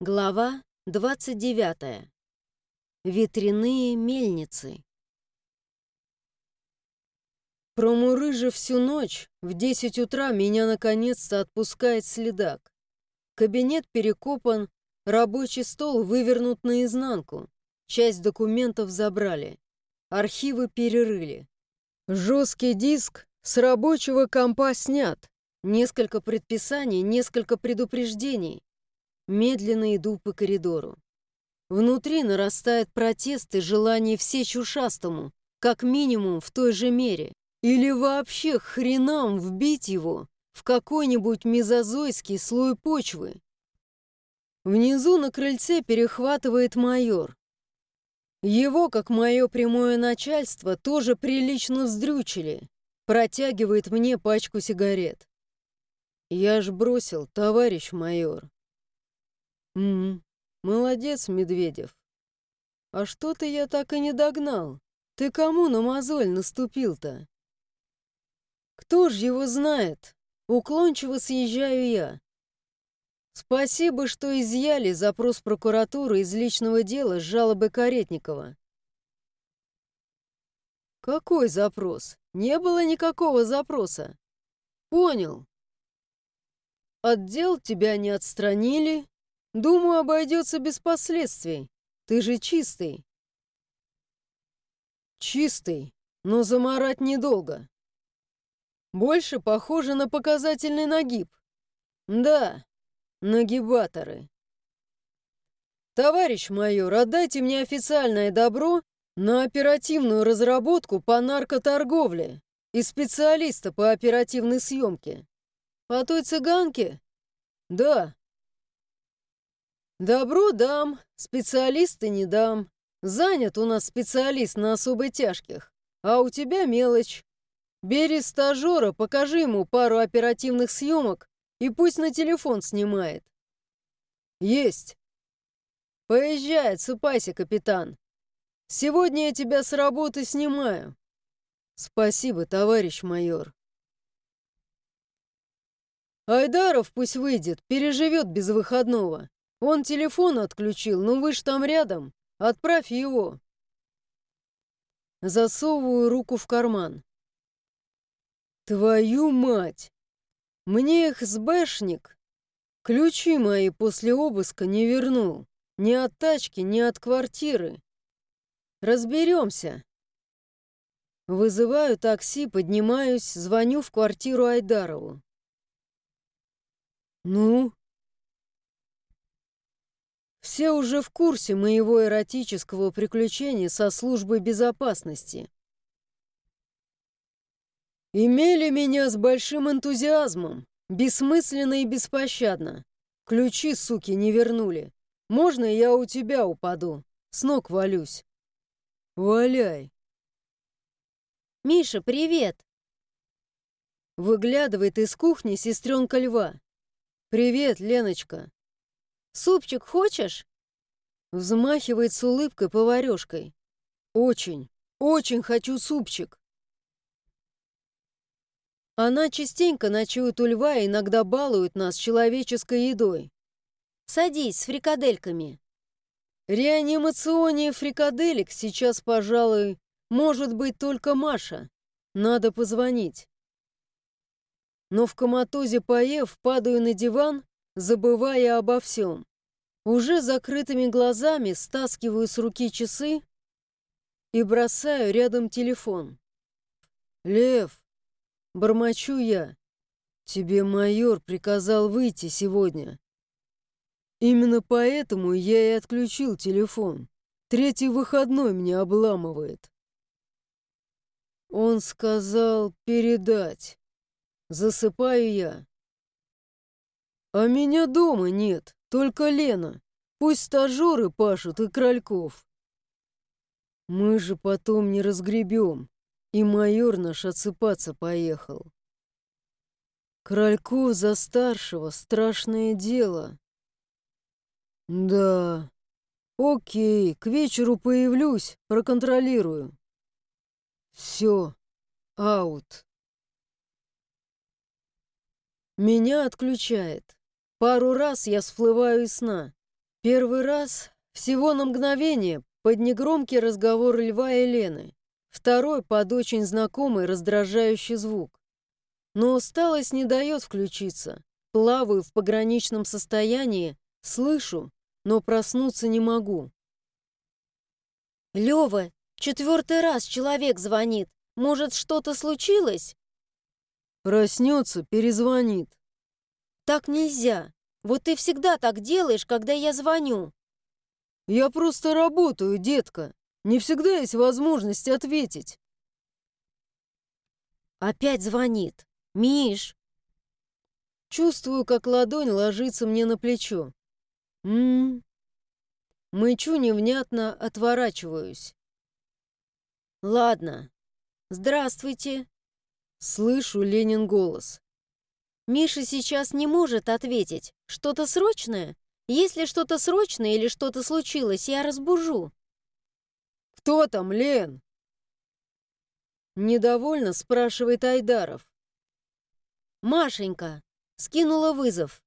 Глава 29. Ветряные мельницы. Промурыжив всю ночь, в 10 утра меня наконец-то отпускает следак. Кабинет перекопан, рабочий стол вывернут наизнанку. Часть документов забрали. Архивы перерыли. Жесткий диск с рабочего компа снят. Несколько предписаний, несколько предупреждений. Медленно иду по коридору. Внутри нарастает протест и желание всечь ушастому, как минимум в той же мере. Или вообще хренам вбить его в какой-нибудь мезозойский слой почвы. Внизу на крыльце перехватывает майор. Его, как мое прямое начальство, тоже прилично вздрючили. Протягивает мне пачку сигарет. Я ж бросил, товарищ майор. «М молодец, Медведев. А что-то я так и не догнал. Ты кому на мозоль наступил-то?» «Кто ж его знает? Уклончиво съезжаю я. Спасибо, что изъяли запрос прокуратуры из личного дела с жалобы Каретникова. Какой запрос? Не было никакого запроса. Понял. Отдел тебя не отстранили, Думаю, обойдется без последствий. Ты же чистый. Чистый, но заморать недолго. Больше похоже на показательный нагиб. Да, нагибаторы. Товарищ майор, отдайте мне официальное добро на оперативную разработку по наркоторговле и специалиста по оперативной съемке. По той цыганке? Да, «Добро дам, специалисты не дам. Занят у нас специалист на особо тяжких, а у тебя мелочь. Бери стажера, покажи ему пару оперативных съемок и пусть на телефон снимает». «Есть!» «Поезжай, отсыпайся, капитан. Сегодня я тебя с работы снимаю». «Спасибо, товарищ майор». Айдаров пусть выйдет, переживет без выходного. Он телефон отключил, ну вы ж там рядом. Отправь его. Засовываю руку в карман. Твою мать! Мне их сбэшник. Ключи мои после обыска не вернул. Ни от тачки, ни от квартиры. Разберемся. Вызываю такси, поднимаюсь, звоню в квартиру Айдарову. «Ну?» Все уже в курсе моего эротического приключения со службой безопасности. Имели меня с большим энтузиазмом, бессмысленно и беспощадно. Ключи, суки, не вернули. Можно я у тебя упаду? С ног валюсь. Валяй. Миша, привет. Выглядывает из кухни сестренка льва. Привет, Леночка. Супчик хочешь?» Взмахивает с улыбкой поварешкой. «Очень, очень хочу супчик!» Она частенько ночует у льва и иногда балует нас человеческой едой. «Садись с фрикадельками». Реанимационнее фрикаделек сейчас, пожалуй, может быть только Маша. Надо позвонить. Но в коматозе поев, падаю на диван забывая обо всем. Уже закрытыми глазами стаскиваю с руки часы и бросаю рядом телефон. «Лев!» — бормочу я. «Тебе майор приказал выйти сегодня. Именно поэтому я и отключил телефон. Третий выходной мне обламывает». Он сказал передать. Засыпаю я. А меня дома нет, только Лена. Пусть стажеры пашут и Крольков. Мы же потом не разгребем, и майор наш отсыпаться поехал. Крольков за старшего — страшное дело. Да, окей, к вечеру появлюсь, проконтролирую. Все, аут. Меня отключает. Пару раз я всплываю из сна. Первый раз, всего на мгновение, под негромкий разговор Льва и Лены. Второй под очень знакомый раздражающий звук. Но усталость не дает включиться. Плаваю в пограничном состоянии, слышу, но проснуться не могу. Лёва, четвертый раз человек звонит. Может, что-то случилось? Проснется, перезвонит. Так нельзя. Вот ты всегда так делаешь, когда я звоню. Я просто работаю, детка. Не всегда есть возможность ответить. Опять звонит. Миш. Чувствую, как ладонь ложится мне на плечо. М, Мычу невнятно, отворачиваюсь. Ладно. Здравствуйте. Слышу Ленин голос. Миша сейчас не может ответить. Что-то срочное? Если что-то срочное или что-то случилось, я разбужу. «Кто там, Лен?» Недовольно спрашивает Айдаров. «Машенька!» Скинула вызов.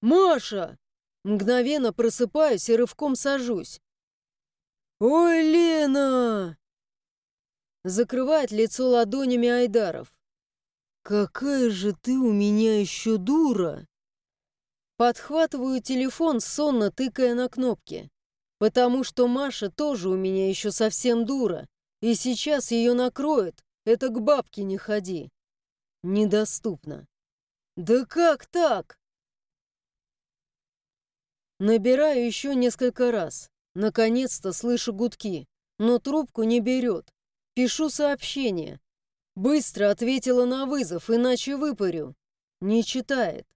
«Маша!» Мгновенно просыпаюсь и рывком сажусь. «Ой, Лена!» Закрывает лицо ладонями Айдаров. «Какая же ты у меня еще дура!» Подхватываю телефон, сонно тыкая на кнопки. Потому что Маша тоже у меня еще совсем дура. И сейчас ее накроет. Это к бабке не ходи. Недоступно. Да как так? Набираю еще несколько раз. Наконец-то слышу гудки, но трубку не берет. Пишу сообщение. Быстро ответила на вызов, иначе выпарю. Не читает.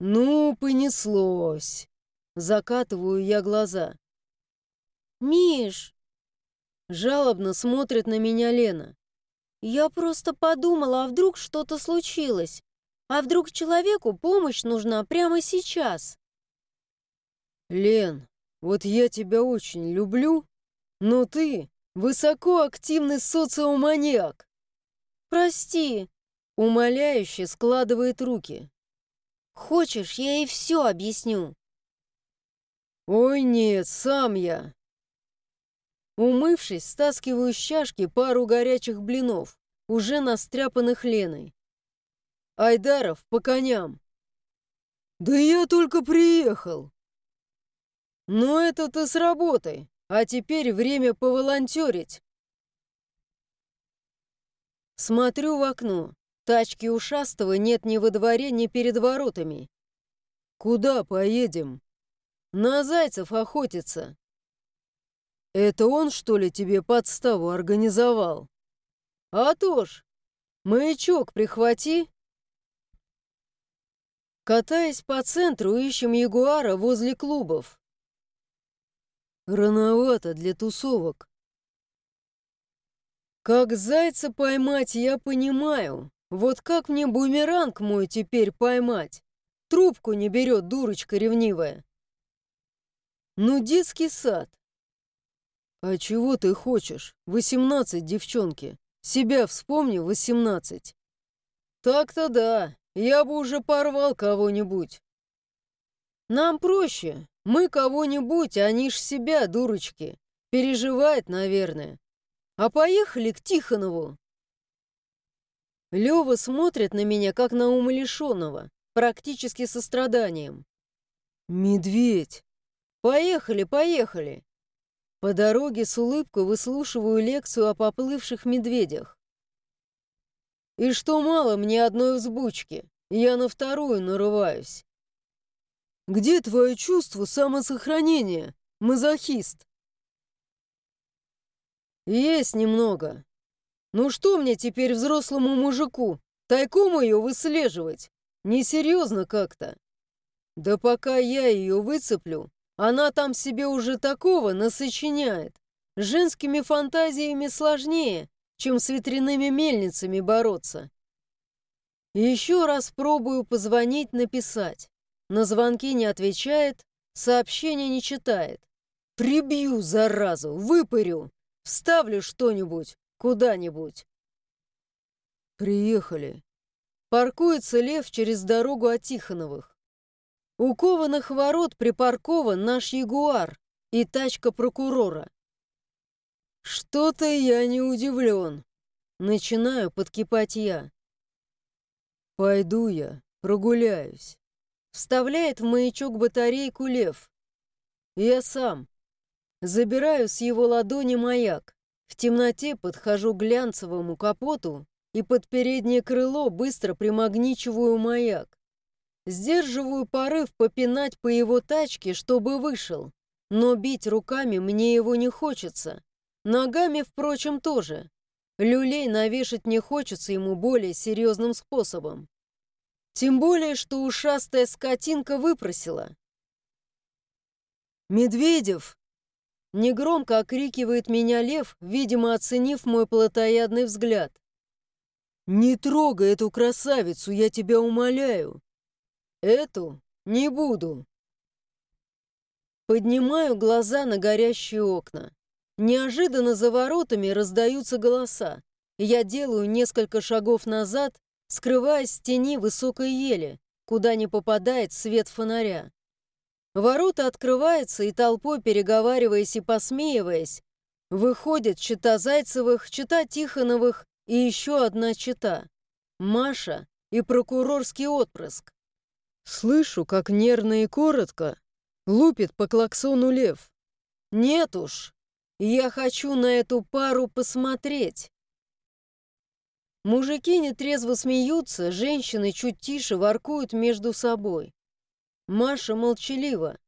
Ну, понеслось. Закатываю я глаза. «Миш!» Жалобно смотрит на меня Лена. «Я просто подумала, а вдруг что-то случилось? А вдруг человеку помощь нужна прямо сейчас?» Лен, вот я тебя очень люблю, но ты высокоактивный социоманьяк. Прости, умоляюще складывает руки. Хочешь, я ей все объясню? Ой, нет, сам я. Умывшись, стаскиваю с чашки пару горячих блинов, уже настряпанных Леной. Айдаров по коням. Да я только приехал. «Ну это ты с работой, а теперь время поволонтерить». Смотрю в окно. Тачки ушастого нет ни во дворе, ни перед воротами. «Куда поедем?» «На зайцев охотиться». «Это он, что ли, тебе подставу организовал?» «А то ж! Маячок прихвати!» Катаясь по центру, ищем ягуара возле клубов. Рановато для тусовок. Как зайца поймать, я понимаю. Вот как мне бумеранг мой теперь поймать? Трубку не берет дурочка ревнивая. Ну, детский сад. А чего ты хочешь? Восемнадцать, девчонки. Себя вспомни, восемнадцать. Так-то да, я бы уже порвал кого-нибудь. Нам проще. Мы кого-нибудь, они ж себя, дурочки. Переживает, наверное. А поехали к Тихонову. Лёва смотрит на меня, как на умалишенного, практически со страданием. «Медведь! Поехали, поехали!» По дороге с улыбкой выслушиваю лекцию о поплывших медведях. И что мало мне одной взбучки, я на вторую нарываюсь. Где твое чувство самосохранения, мазохист? Есть немного. Ну что мне теперь взрослому мужику? Тайком ее выслеживать? Несерьезно как-то. Да пока я ее выцеплю, она там себе уже такого насочиняет. Женскими фантазиями сложнее, чем с ветряными мельницами бороться. Еще раз пробую позвонить, написать. На звонки не отвечает, сообщения не читает. Прибью, заразу, выпарю, вставлю что-нибудь, куда-нибудь. Приехали. Паркуется Лев через дорогу от Тихоновых. У кованых ворот припаркован наш ягуар и тачка прокурора. Что-то я не удивлен. Начинаю подкипать я. Пойду я, прогуляюсь. Вставляет в маячок батарейку лев. Я сам. Забираю с его ладони маяк. В темноте подхожу к глянцевому капоту и под переднее крыло быстро примагничиваю маяк. Сдерживаю порыв попинать по его тачке, чтобы вышел. Но бить руками мне его не хочется. Ногами, впрочем, тоже. Люлей навешать не хочется ему более серьезным способом. Тем более, что ушастая скотинка выпросила. «Медведев!» Негромко окрикивает меня лев, видимо, оценив мой плотоядный взгляд. «Не трогай эту красавицу, я тебя умоляю!» Эту не буду. Поднимаю глаза на горящие окна. Неожиданно за воротами раздаются голоса. Я делаю несколько шагов назад, скрываясь в тени высокой ели, куда не попадает свет фонаря. Ворота открываются, и толпой, переговариваясь и посмеиваясь, выходят чита Зайцевых, чита Тихоновых и еще одна чита — Маша и прокурорский отпрыск. Слышу, как нервно и коротко лупит по клаксону лев. Нет уж, я хочу на эту пару посмотреть. Мужики нетрезво смеются, женщины чуть тише воркуют между собой. Маша молчалива.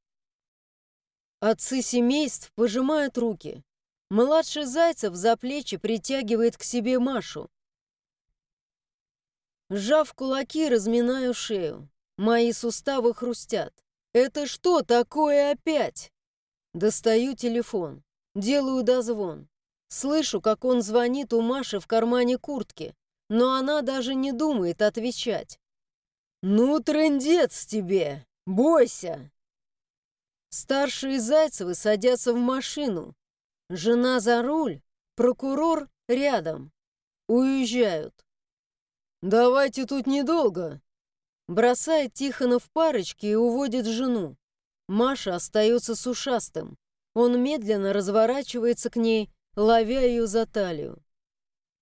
Отцы семейств пожимают руки. Младший Зайцев за плечи притягивает к себе Машу. Сжав кулаки, разминаю шею. Мои суставы хрустят. Это что такое опять? Достаю телефон. Делаю дозвон. Слышу, как он звонит у Маши в кармане куртки, но она даже не думает отвечать. «Ну, трындец тебе! Бойся!» Старшие Зайцевы садятся в машину. Жена за руль, прокурор рядом. Уезжают. «Давайте тут недолго», Бросает Тихонов парочки и уводит жену. Маша остается с ушастым. Он медленно разворачивается к ней, ловя ее за талию.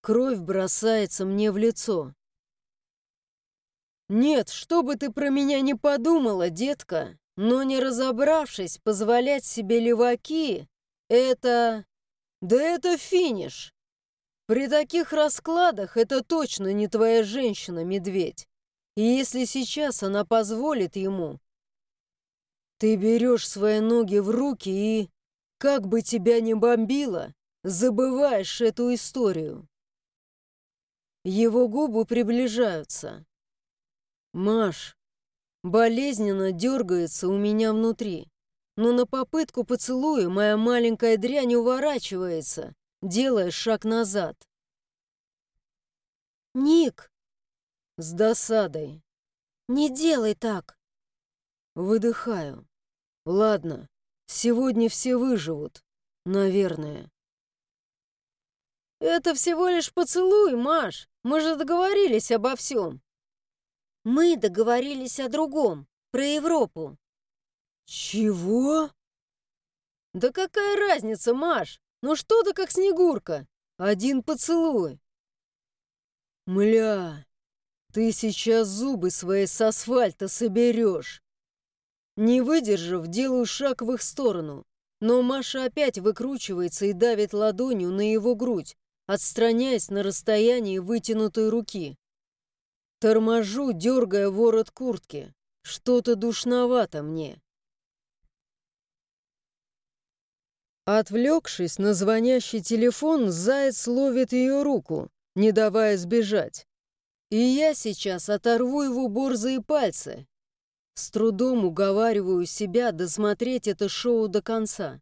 Кровь бросается мне в лицо. «Нет, что бы ты про меня не подумала, детка, но не разобравшись, позволять себе леваки — это... Да это финиш! При таких раскладах это точно не твоя женщина, медведь. И если сейчас она позволит ему, ты берешь свои ноги в руки и, как бы тебя ни бомбило, забываешь эту историю. Его губы приближаются. Маш, болезненно дергается у меня внутри, но на попытку поцелуя моя маленькая дрянь уворачивается, делая шаг назад. «Ник!» С досадой. «Не делай так!» Выдыхаю. Ладно, сегодня все выживут. Наверное. «Это всего лишь поцелуй, Маш. Мы же договорились обо всем». «Мы договорились о другом, про Европу». «Чего?» «Да какая разница, Маш? Ну что ты как Снегурка? Один поцелуй». «Мля, ты сейчас зубы свои с асфальта соберешь. Не выдержав, делаю шаг в их сторону. Но Маша опять выкручивается и давит ладонью на его грудь, отстраняясь на расстоянии вытянутой руки. Торможу, дергая ворот куртки. Что-то душновато мне. Отвлекшись на звонящий телефон, заяц ловит ее руку, не давая сбежать. И я сейчас оторву его борзые пальцы. С трудом уговариваю себя досмотреть это шоу до конца.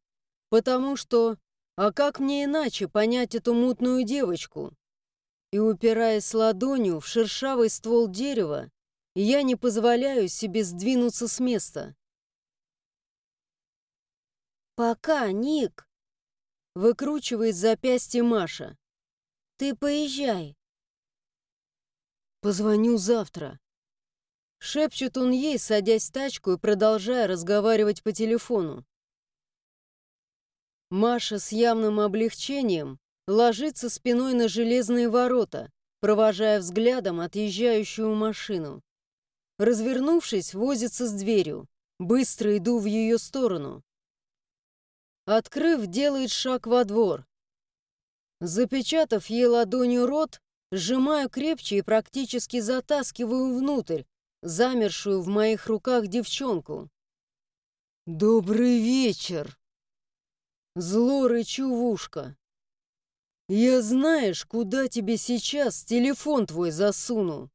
Потому что... А как мне иначе понять эту мутную девочку? И упираясь ладонью в шершавый ствол дерева, я не позволяю себе сдвинуться с места. «Пока, Ник!» Выкручивает запястье Маша. «Ты поезжай, Позвоню завтра. Шепчет он ей, садясь в тачку и продолжая разговаривать по телефону. Маша с явным облегчением ложится спиной на железные ворота, провожая взглядом отъезжающую машину. Развернувшись, возится с дверью. Быстро иду в ее сторону. Открыв, делает шаг во двор. Запечатав ей ладонью рот, сжимаю крепче и практически затаскиваю внутрь, замершую в моих руках девчонку. «Добрый вечер!» Зло рычу в ушко. «Я знаешь, куда тебе сейчас телефон твой засуну?»